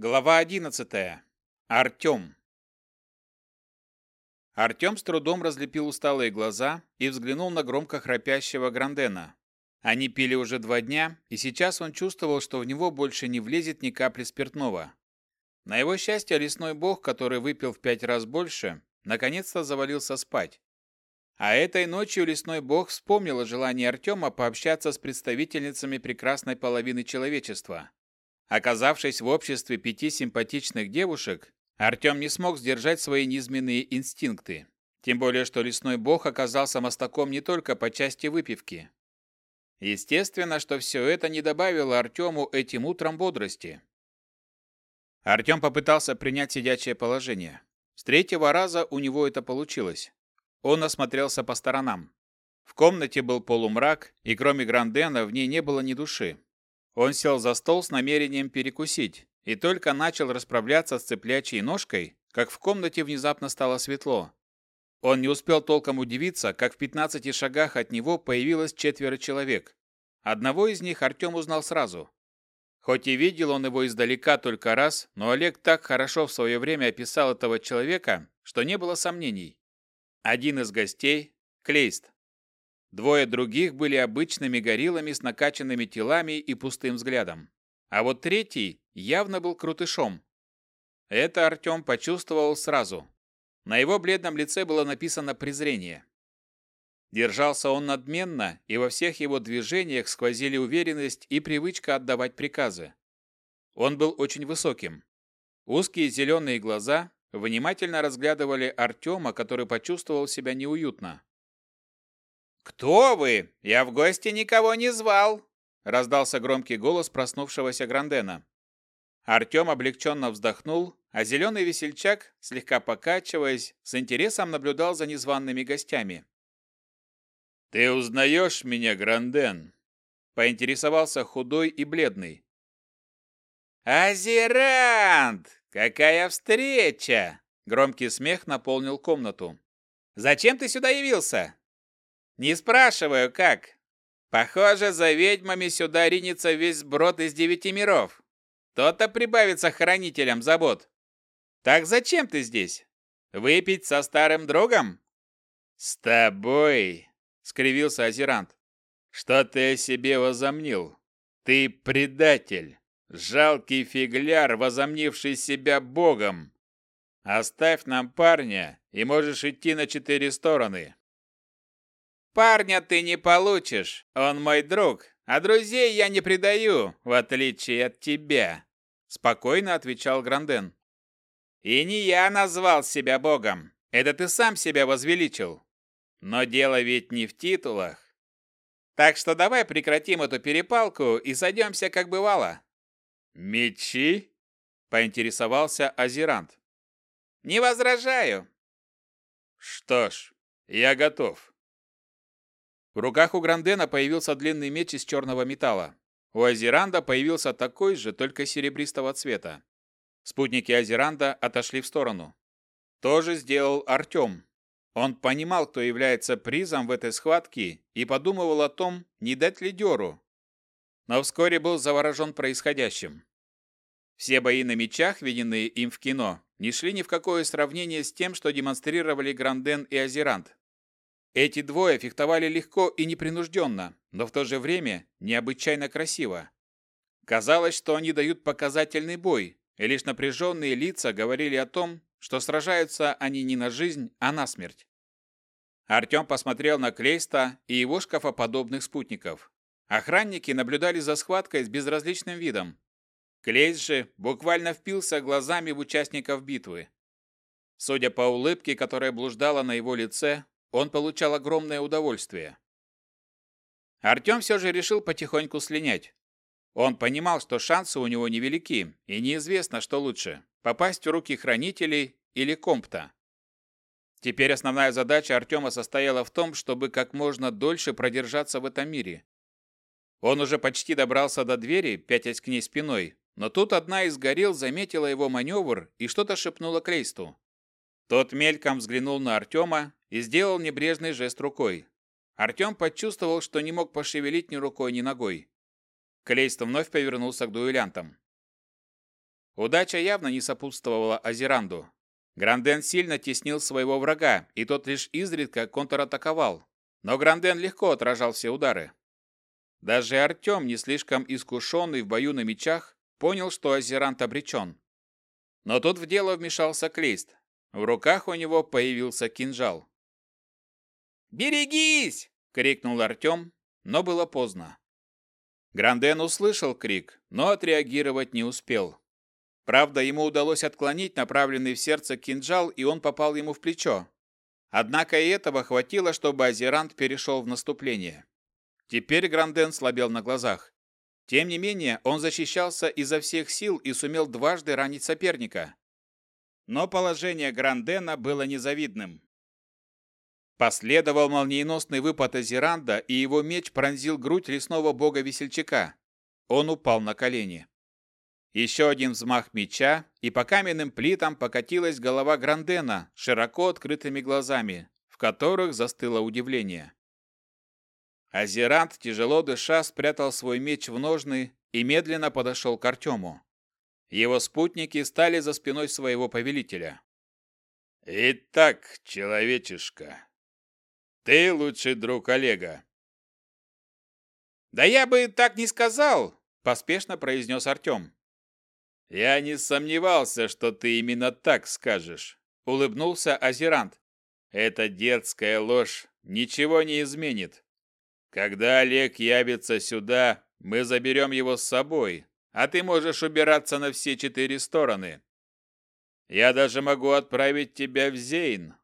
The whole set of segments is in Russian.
Глава 11. Артем. Артем с трудом разлепил усталые глаза и взглянул на громко храпящего Грандена. Они пили уже два дня, и сейчас он чувствовал, что в него больше не влезет ни капли спиртного. На его счастье, лесной бог, который выпил в пять раз больше, наконец-то завалился спать. А этой ночью лесной бог вспомнил о желании Артема пообщаться с представительницами прекрасной половины человечества. Оказавшись в обществе пяти симпатичных девушек, Артем не смог сдержать свои низменные инстинкты. Тем более, что лесной бог оказался мостаком не только по части выпивки. Естественно, что все это не добавило Артему этим утром бодрости. Артем попытался принять сидячее положение. С третьего раза у него это получилось. Он осмотрелся по сторонам. В комнате был полумрак, и кроме Грандена в ней не было ни души. Он сел за стол с намерением перекусить и только начал расправляться с цыплячьей ножкой, как в комнате внезапно стало светло. Он не успел толком удивиться, как в 15 шагах от него появилось четверо человек. Одного из них Артем узнал сразу. Хоть и видел он его издалека только раз, но Олег так хорошо в свое время описал этого человека, что не было сомнений. Один из гостей – Клейст. Двое других были обычными гориллами с накачанными телами и пустым взглядом. А вот третий явно был крутышом. Это Артем почувствовал сразу. На его бледном лице было написано презрение. Держался он надменно, и во всех его движениях сквозили уверенность и привычка отдавать приказы. Он был очень высоким. Узкие зеленые глаза внимательно разглядывали Артема, который почувствовал себя неуютно. «Кто вы? Я в гости никого не звал!» раздался громкий голос проснувшегося Грандена. Артем облегченно вздохнул, а зеленый весельчак, слегка покачиваясь, с интересом наблюдал за незваными гостями. «Ты узнаешь меня, Гранден?» – поинтересовался худой и бледный. «Азерант! Какая встреча!» Громкий смех наполнил комнату. «Зачем ты сюда явился? Не спрашиваю, как. Похоже, за ведьмами сюда ринется весь сброд из девяти миров. То-то прибавится хранителям забот. Так зачем ты здесь? Выпить со старым другом? С тобой, скривился Азерант. Что ты о себе возомнил? Ты предатель, жалкий фигляр, возомнивший себя богом. Оставь нам парня, и можешь идти на четыре стороны. Парня ты не получишь, он мой друг, а друзей я не предаю, в отличие от тебя, спокойно отвечал Гранден. И не я назвал себя богом, это ты сам себя возвеличил. Но дело ведь не в титулах. Так что давай прекратим эту перепалку и сойдемся, как бывало. Мечи? поинтересовался Азерант. Не возражаю. Что ж, я готов. В руках у Грандена появился длинный меч из черного металла. У Азеранда появился такой же, только серебристого цвета. Спутники Азеранда отошли в сторону. То же сделал Артем. Он понимал, кто является призом в этой схватке и подумывал о том, не дать ли дёру. Но вскоре был заворожен происходящим. Все бои на мечах, виденные им в кино, не шли ни в какое сравнение с тем, что демонстрировали Гранден и Азерант. Эти двое фехтовали легко и непринужденно, но в то же время необычайно красиво. Казалось, что они дают показательный бой, и лишь напряженные лица говорили о том, что сражаются они не на жизнь, а на смерть. Артем посмотрел на Клейста и его шкафоподобных спутников. Охранники наблюдали за схваткой с безразличным видом. Клейст же буквально впился глазами в участников битвы. Судя по улыбке, которая блуждала на его лице, он получал огромное удовольствие. Артем все же решил потихоньку слинять. Он понимал, что шансы у него невелики, и неизвестно, что лучше – попасть в руки хранителей или компта. Теперь основная задача Артема состояла в том, чтобы как можно дольше продержаться в этом мире. Он уже почти добрался до двери, пятясь к ней спиной, но тут одна из горил заметила его маневр и что-то шепнула Клейсту. Тот мельком взглянул на Артема и сделал небрежный жест рукой. Артем почувствовал, что не мог пошевелить ни рукой, ни ногой. Клейст вновь повернулся к дуэлянтам. Удача явно не сопутствовала Азеранду. Гранден сильно теснил своего врага, и тот лишь изредка контратаковал. Но Гранден легко отражал все удары. Даже Артем, не слишком искушенный в бою на мечах, понял, что Азерант обречен. Но тут в дело вмешался Клейст. В руках у него появился кинжал. «Берегись!» — крикнул Артем, но было поздно. Гранден услышал крик, но отреагировать не успел. Правда, ему удалось отклонить направленный в сердце кинжал, и он попал ему в плечо. Однако и этого хватило, чтобы Азерант перешел в наступление. Теперь Гранден слабел на глазах. Тем не менее, он защищался изо всех сил и сумел дважды ранить соперника. Но положение Грандена было незавидным. Последовал молниеносный выпад Азеранда, и его меч пронзил грудь лесного бога-весельчака. Он упал на колени. Еще один взмах меча, и по каменным плитам покатилась голова Грандена широко открытыми глазами, в которых застыло удивление. Азерант, тяжело дыша, спрятал свой меч в ножны и медленно подошел к Артему. Его спутники стали за спиной своего повелителя. «Итак, человечишка, ты лучший друг Олега». «Да я бы так не сказал», – поспешно произнес Артем. «Я не сомневался, что ты именно так скажешь», – улыбнулся Азерант. «Эта дерзкая ложь ничего не изменит. Когда Олег явится сюда, мы заберем его с собой, а ты можешь убираться на все четыре стороны. Я даже могу отправить тебя в Зейн».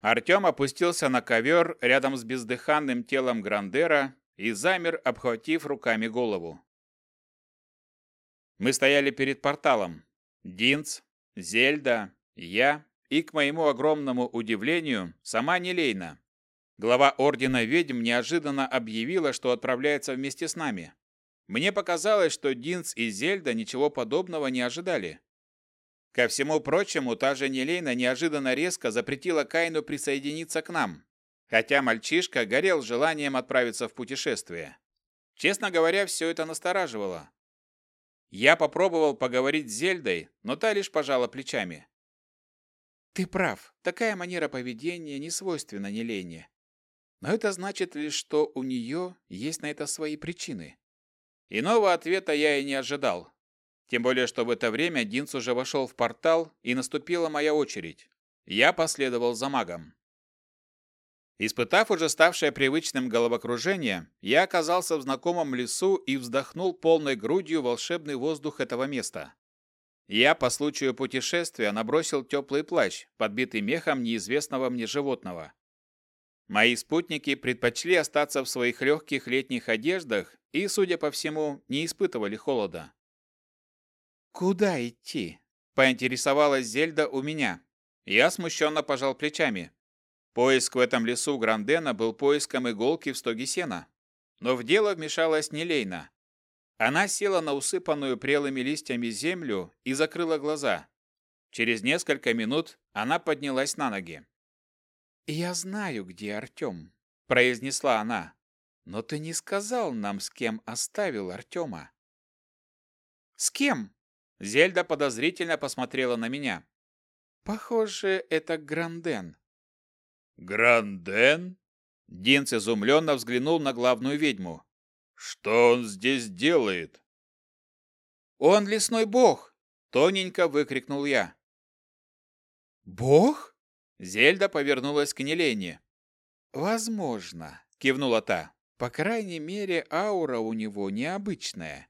Артем опустился на ковер рядом с бездыханным телом Грандера и замер, обхватив руками голову. Мы стояли перед порталом. Динц, Зельда, я и, к моему огромному удивлению, сама Нелейна. Глава Ордена Ведьм неожиданно объявила, что отправляется вместе с нами. Мне показалось, что Динц и Зельда ничего подобного не ожидали. Ко всему прочему, та же Нелейна неожиданно резко запретила Кайну присоединиться к нам, хотя мальчишка горел желанием отправиться в путешествие. Честно говоря, все это настораживало. Я попробовал поговорить с Зельдой, но та лишь пожала плечами. «Ты прав, такая манера поведения не свойственна Нелене. Но это значит лишь, что у нее есть на это свои причины. Иного ответа я и не ожидал. Тем более, что в это время Динс уже вошел в портал, и наступила моя очередь. Я последовал за магом. Испытав уже ставшее привычным головокружение, я оказался в знакомом лесу и вздохнул полной грудью волшебный воздух этого места. Я по случаю путешествия набросил теплый плащ, подбитый мехом неизвестного мне животного. Мои спутники предпочли остаться в своих легких летних одеждах и, судя по всему, не испытывали холода. «Куда идти?» – поинтересовалась Зельда у меня. Я смущенно пожал плечами. Поиск в этом лесу Грандена был поиском иголки в стоге сена. Но в дело вмешалась Нелейна. Она села на усыпанную прелыми листьями землю и закрыла глаза. Через несколько минут она поднялась на ноги. «Я знаю, где Артем», — произнесла она. «Но ты не сказал нам, с кем оставил Артема». «С кем?» Зельда подозрительно посмотрела на меня. «Похоже, это Гранден». «Гранден?» Динц изумленно взглянул на главную ведьму. «Что он здесь делает?» «Он лесной бог!» — тоненько выкрикнул я. «Бог?» Зельда повернулась к Нелене. «Возможно», — кивнула та. «По крайней мере, аура у него необычная».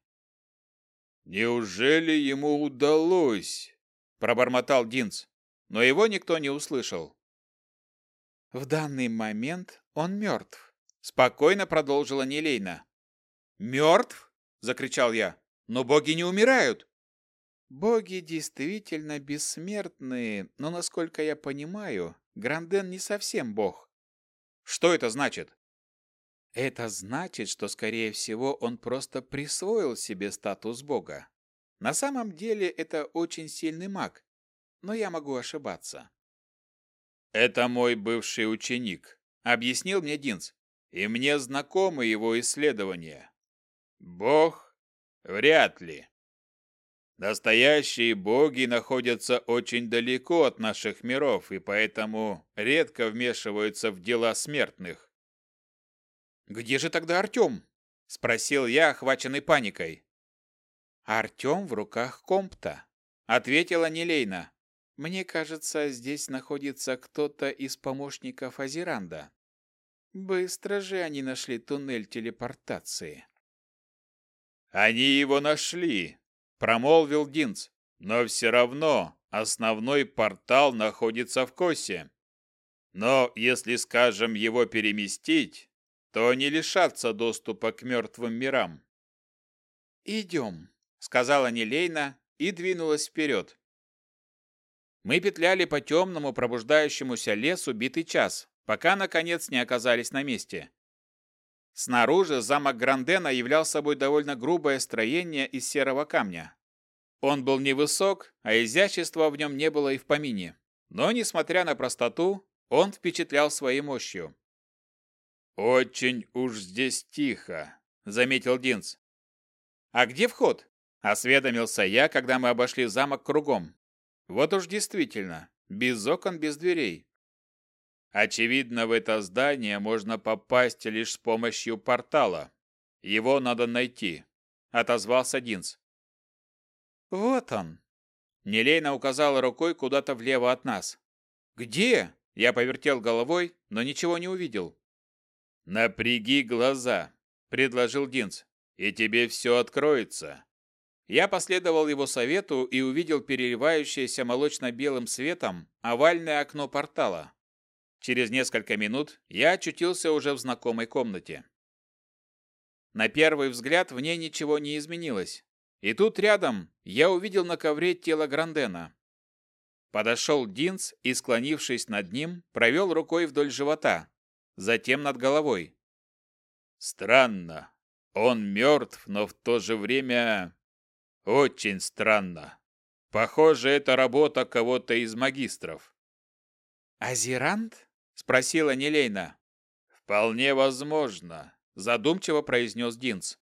«Неужели ему удалось?» – пробормотал Динц, но его никто не услышал. «В данный момент он мертв», – спокойно продолжила Нелейна. «Мертв?» – закричал я. «Но боги не умирают!» Боги действительно бессмертные, но, насколько я понимаю, Гранден не совсем бог. Что это значит? Это значит, что, скорее всего, он просто присвоил себе статус бога. На самом деле это очень сильный маг, но я могу ошибаться. «Это мой бывший ученик», — объяснил мне Динс, «и мне знакомы его исследования. Бог? Вряд ли. Настоящие боги находятся очень далеко от наших миров и поэтому редко вмешиваются в дела смертных. «Где же тогда Артем?» – спросил я, охваченный паникой. «Артем в руках Компта», – ответила Нелейна. «Мне кажется, здесь находится кто-то из помощников Азиранда. Быстро же они нашли туннель телепортации». «Они его нашли», – промолвил Динц. «Но все равно основной портал находится в Косе. Но если, скажем, его переместить, то не лишатся доступа к мертвым мирам». «Идем», — сказала Нелейна и двинулась вперед. Мы петляли по темному пробуждающемуся лесу битый час, пока, наконец, не оказались на месте. Снаружи замок Грандена являл собой довольно грубое строение из серого камня. Он был невысок, а изящества в нем не было и в помине. Но, несмотря на простоту, он впечатлял своей мощью. «Очень уж здесь тихо», — заметил Динс. «А где вход?» — осведомился я, когда мы обошли замок кругом. «Вот уж действительно, без окон, без дверей. Очевидно, в это здание можно попасть лишь с помощью портала. Его надо найти, отозвался Динс. Вот он. Нелейна указала рукой куда-то влево от нас. Где? Я повертел головой, но ничего не увидел. Напряги глаза, предложил Динс, и тебе все откроется. Я последовал его совету и увидел переливающееся молочно-белым светом овальное окно портала. Через несколько минут я очутился уже в знакомой комнате. На первый взгляд в ней ничего не изменилось. И тут рядом я увидел на ковре тело Грандена. Подошел Динс и, склонившись над ним, провел рукой вдоль живота, затем над головой. Странно. Он мертв, но в то же время... Очень странно. Похоже, это работа кого-то из магистров. «Азерант?» спросила Нелейна. Вполне возможно, задумчиво произнес Динс.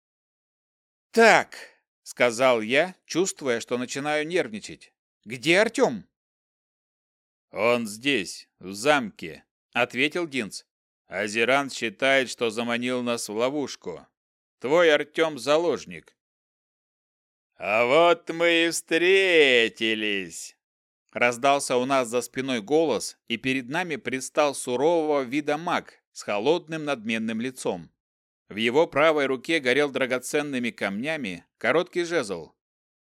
Так, сказал я, чувствуя, что начинаю нервничать. Где Артем?» Он здесь, в замке, ответил Динс. Азерант считает, что заманил нас в ловушку. Твой Артем заложник. А вот мы и встретились, Раздался у нас за спиной голос, и перед нами предстал сурового вида маг с холодным надменным лицом. В его правой руке горел драгоценными камнями короткий жезл.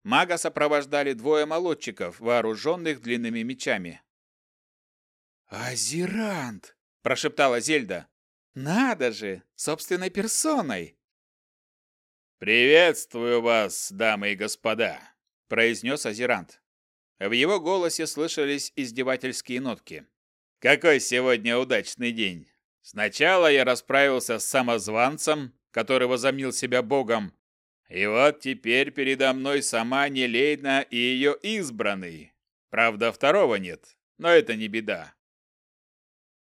Мага сопровождали двое молодчиков, вооруженных длинными мечами. «Азерант!» – прошептала Зельда. «Надо же! Собственной персоной!» «Приветствую вас, дамы и господа!» – произнес Азерант. В его голосе слышались издевательские нотки. «Какой сегодня удачный день! Сначала я расправился с самозванцем, который возомнил себя богом, и вот теперь передо мной сама Нелейна и ее избранный. Правда, второго нет, но это не беда».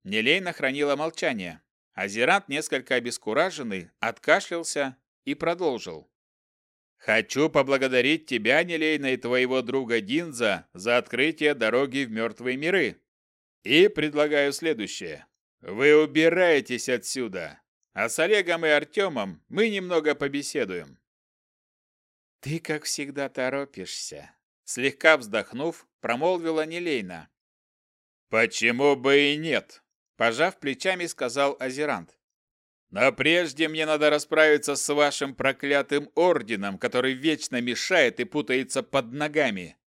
Нелейна хранила молчание. Азерант, несколько обескураженный, откашлялся и продолжил. Хочу поблагодарить тебя, Нелейна, и твоего друга Динза за открытие дороги в мертвые миры. И предлагаю следующее. Вы убираетесь отсюда, а с Олегом и Артемом мы немного побеседуем. Ты, как всегда, торопишься. Слегка вздохнув, промолвила Нелейна. Почему бы и нет? Пожав плечами, сказал Азерант. Но прежде мне надо расправиться с вашим проклятым орденом, который вечно мешает и путается под ногами.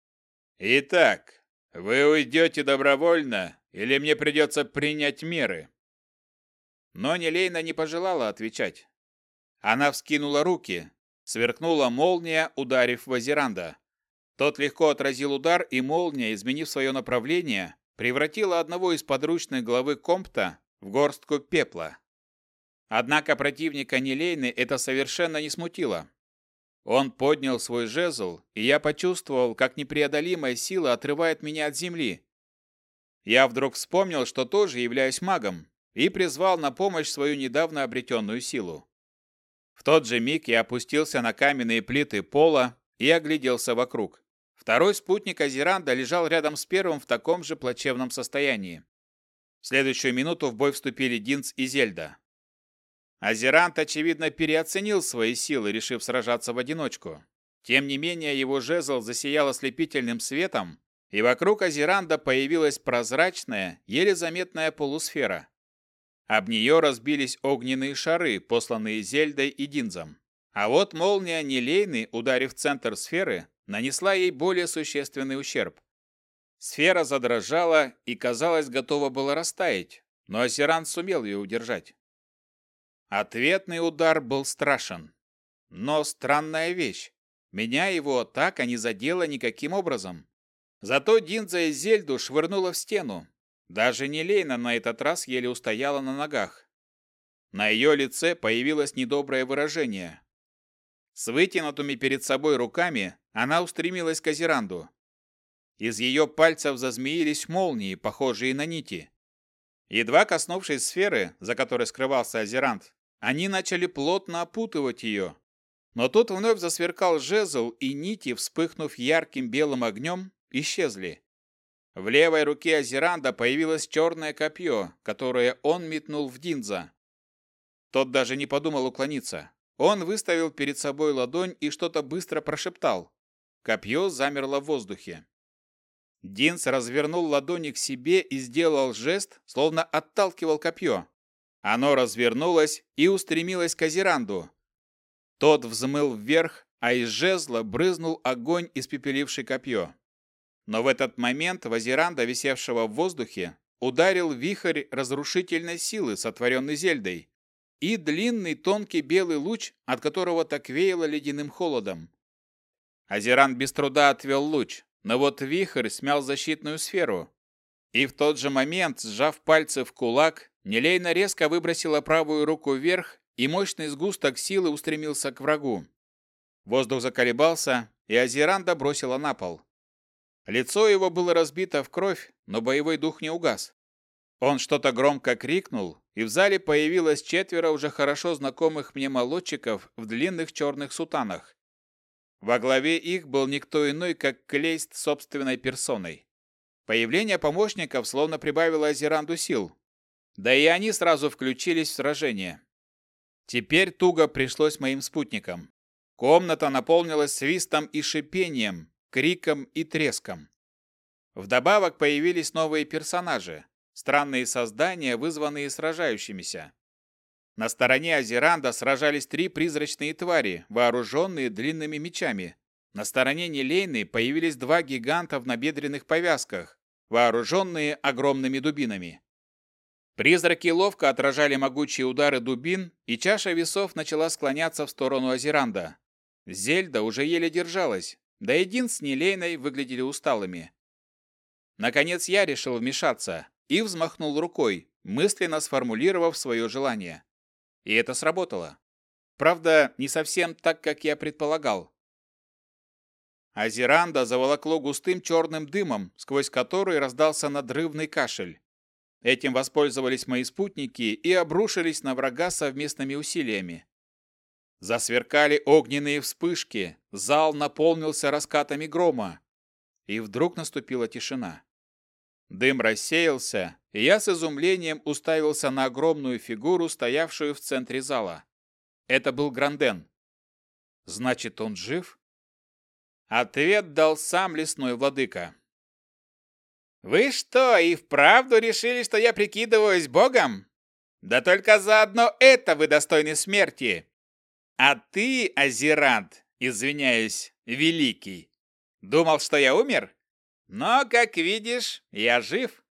Итак, вы уйдете добровольно, или мне придется принять меры?» Но Нелейна не пожелала отвечать. Она вскинула руки. Сверкнула молния, ударив Вазиранда. Тот легко отразил удар, и молния, изменив свое направление, превратила одного из подручных главы Компта в горстку пепла. Однако противника Нелейны это совершенно не смутило. Он поднял свой жезл, и я почувствовал, как непреодолимая сила отрывает меня от земли. Я вдруг вспомнил, что тоже являюсь магом, и призвал на помощь свою недавно обретенную силу. В тот же миг я опустился на каменные плиты пола и огляделся вокруг. Второй спутник Азеранда лежал рядом с первым в таком же плачевном состоянии. В следующую минуту в бой вступили Динц и Зельда. Азерант, очевидно, переоценил свои силы, решив сражаться в одиночку. Тем не менее, его жезл засиял ослепительным светом, и вокруг Азеранда появилась прозрачная, еле заметная полусфера. Об нее разбились огненные шары, посланные Зельдой и Динзом. А вот молния Нелейны, ударив центр сферы, нанесла ей более существенный ущерб. Сфера задрожала и, казалось, готова была растаять, но Азерант сумел ее удержать. Ответный удар был страшен. Но странная вещь. Меня его атака не задела никаким образом. Зато Динза и Зельду швырнула в стену. Даже Нелейна на этот раз еле устояла на ногах. На ее лице появилось недоброе выражение. С вытянутыми перед собой руками она устремилась к Азеранду. Из ее пальцев зазмеились молнии, похожие на нити. Едва коснувшись сферы, за которой скрывался Азерант, они начали плотно опутывать ее. Но тут вновь засверкал жезл, и нити, вспыхнув ярким белым огнем, исчезли. В левой руке Азеранда появилось черное копье, которое он метнул в Динза. Тот даже не подумал уклониться. Он выставил перед собой ладонь и что-то быстро прошептал. Копье замерло в воздухе. Динс развернул ладони к себе и сделал жест, словно отталкивал копье. Оно развернулось и устремилось к Азеранду. Тот взмыл вверх, а из жезла брызнул огонь, испепеливший копье. Но в этот момент в Азеранда, висевшего в воздухе, ударил вихрь разрушительной силы, сотворенный Зельдой, и длинный тонкий белый луч, от которого так веяло ледяным холодом. Азеран без труда отвел луч, но вот вихрь смял защитную сферу. И в тот же момент, сжав пальцы в кулак, Нелейна резко выбросила правую руку вверх, и мощный сгусток силы устремился к врагу. Воздух заколебался, и Азеранда бросила на пол. Лицо его было разбито в кровь, но боевой дух не угас. Он что-то громко крикнул, и в зале появилось четверо уже хорошо знакомых мне молодчиков в длинных черных сутанах. Во главе их был никто иной, как Клейст собственной персоной. Появление помощников словно прибавило Азеранду сил, да и они сразу включились в сражение. Теперь туго пришлось моим спутникам. Комната наполнилась свистом и шипением, криком и треском. Вдобавок появились новые персонажи, странные создания, вызванные сражающимися. На стороне Азеранда сражались три призрачные твари, вооруженные длинными мечами. На стороне Нелейны появились два гиганта в набедренных повязках, вооруженные огромными дубинами. Призраки ловко отражали могучие удары дубин, и чаша весов начала склоняться в сторону Азеранда. Зельда уже еле держалась, да и Дин с Нелейной выглядели усталыми. Наконец я решил вмешаться и взмахнул рукой, мысленно сформулировав свое желание. И это сработало. Правда, не совсем так, как я предполагал. Азеранда заволокло густым черным дымом, сквозь который раздался надрывный кашель. Этим воспользовались мои спутники и обрушились на врага совместными усилиями. Засверкали огненные вспышки, зал наполнился раскатами грома. И вдруг наступила тишина. Дым рассеялся, я с изумлением уставился на огромную фигуру, стоявшую в центре зала. Это был Гранден. Значит, он жив? Ответ дал сам лесной владыка. «Вы что, и вправду решили, что я прикидываюсь богом? Да только за одно это вы достойны смерти. А ты, Азерант, извиняюсь, великий, думал, что я умер? Но, как видишь, я жив.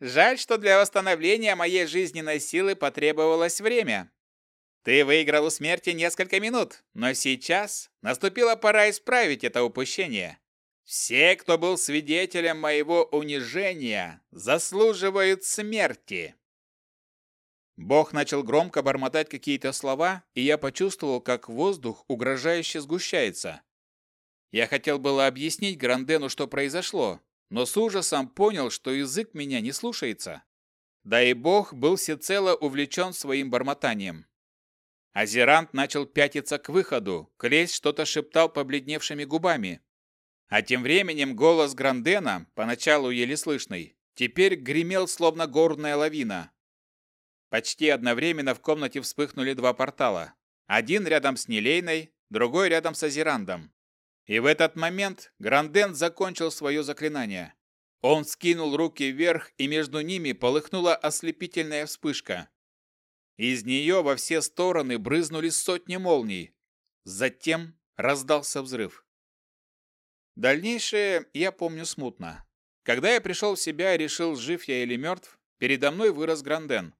Жаль, что для восстановления моей жизненной силы потребовалось время. Ты выиграл у смерти несколько минут, но сейчас наступила пора исправить это упущение. Все, кто был свидетелем моего унижения, заслуживают смерти. Бог начал громко бормотать какие-то слова, и я почувствовал, как воздух угрожающе сгущается. Я хотел было объяснить Грандену, что произошло, но с ужасом понял, что язык меня не слушается. Да и Бог был всецело увлечен своим бормотанием. Азерант начал пятиться к выходу, Клейс что-то шептал побледневшими губами, А тем временем голос Грандена, поначалу еле слышный, теперь гремел словно горная лавина. Почти одновременно в комнате вспыхнули два портала. Один рядом с Нелейной, другой рядом с Азерандом. И в этот момент Гранден закончил свое заклинание. Он скинул руки вверх, и между ними полыхнула ослепительная вспышка. Из нее во все стороны брызнули сотни молний. Затем раздался взрыв. Дальнейшее я помню смутно. Когда я пришел в себя и решил, жив я или мертв, передо мной вырос Гранден.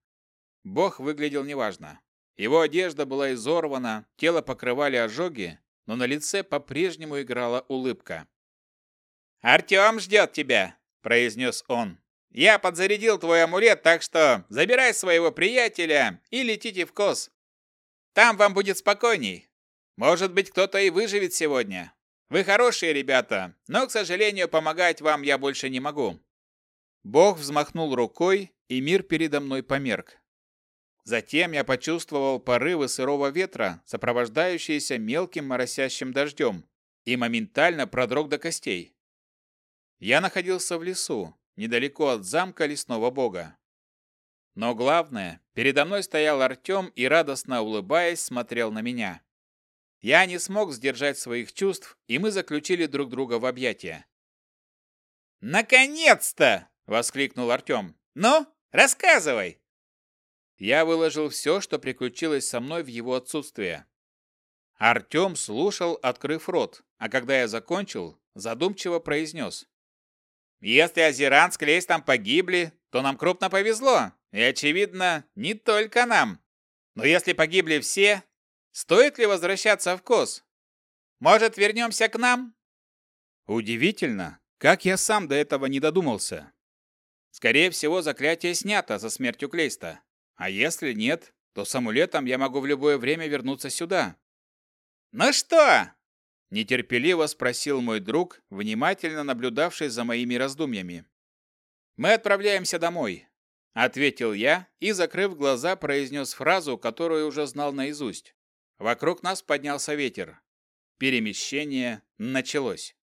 Бог выглядел неважно. Его одежда была изорвана, тело покрывали ожоги, но на лице по-прежнему играла улыбка. «Артем ждет тебя!» – произнес он. «Я подзарядил твой амулет, так что забирай своего приятеля и летите в Кос. Там вам будет спокойней. Может быть, кто-то и выживет сегодня. Вы хорошие ребята, но, к сожалению, помогать вам я больше не могу». Бог взмахнул рукой, и мир передо мной померк. Затем я почувствовал порывы сырого ветра, сопровождающиеся мелким моросящим дождем, и моментально продрог до костей. Я находился в лесу, недалеко от замка лесного бога. Но главное, передо мной стоял Артем и, радостно улыбаясь, смотрел на меня. Я не смог сдержать своих чувств, и мы заключили друг друга в объятия. «Наконец-то!» — воскликнул Артем. «Ну, рассказывай!» Я выложил все, что приключилось со мной в его отсутствие. Артем слушал, открыв рот, а когда я закончил, задумчиво произнес. «Если Азеран с Клейстом погибли, то нам крупно повезло, и, очевидно, не только нам. Но если погибли все, стоит ли возвращаться в Кос? Может, вернемся к нам?» Удивительно, как я сам до этого не додумался. Скорее всего, заклятие снято за смертью Клейста. А если нет, то с амулетом я могу в любое время вернуться сюда. «Ну что?» – нетерпеливо спросил мой друг, внимательно наблюдавший за моими раздумьями. «Мы отправляемся домой», – ответил я и, закрыв глаза, произнес фразу, которую уже знал наизусть. Вокруг нас поднялся ветер. Перемещение началось.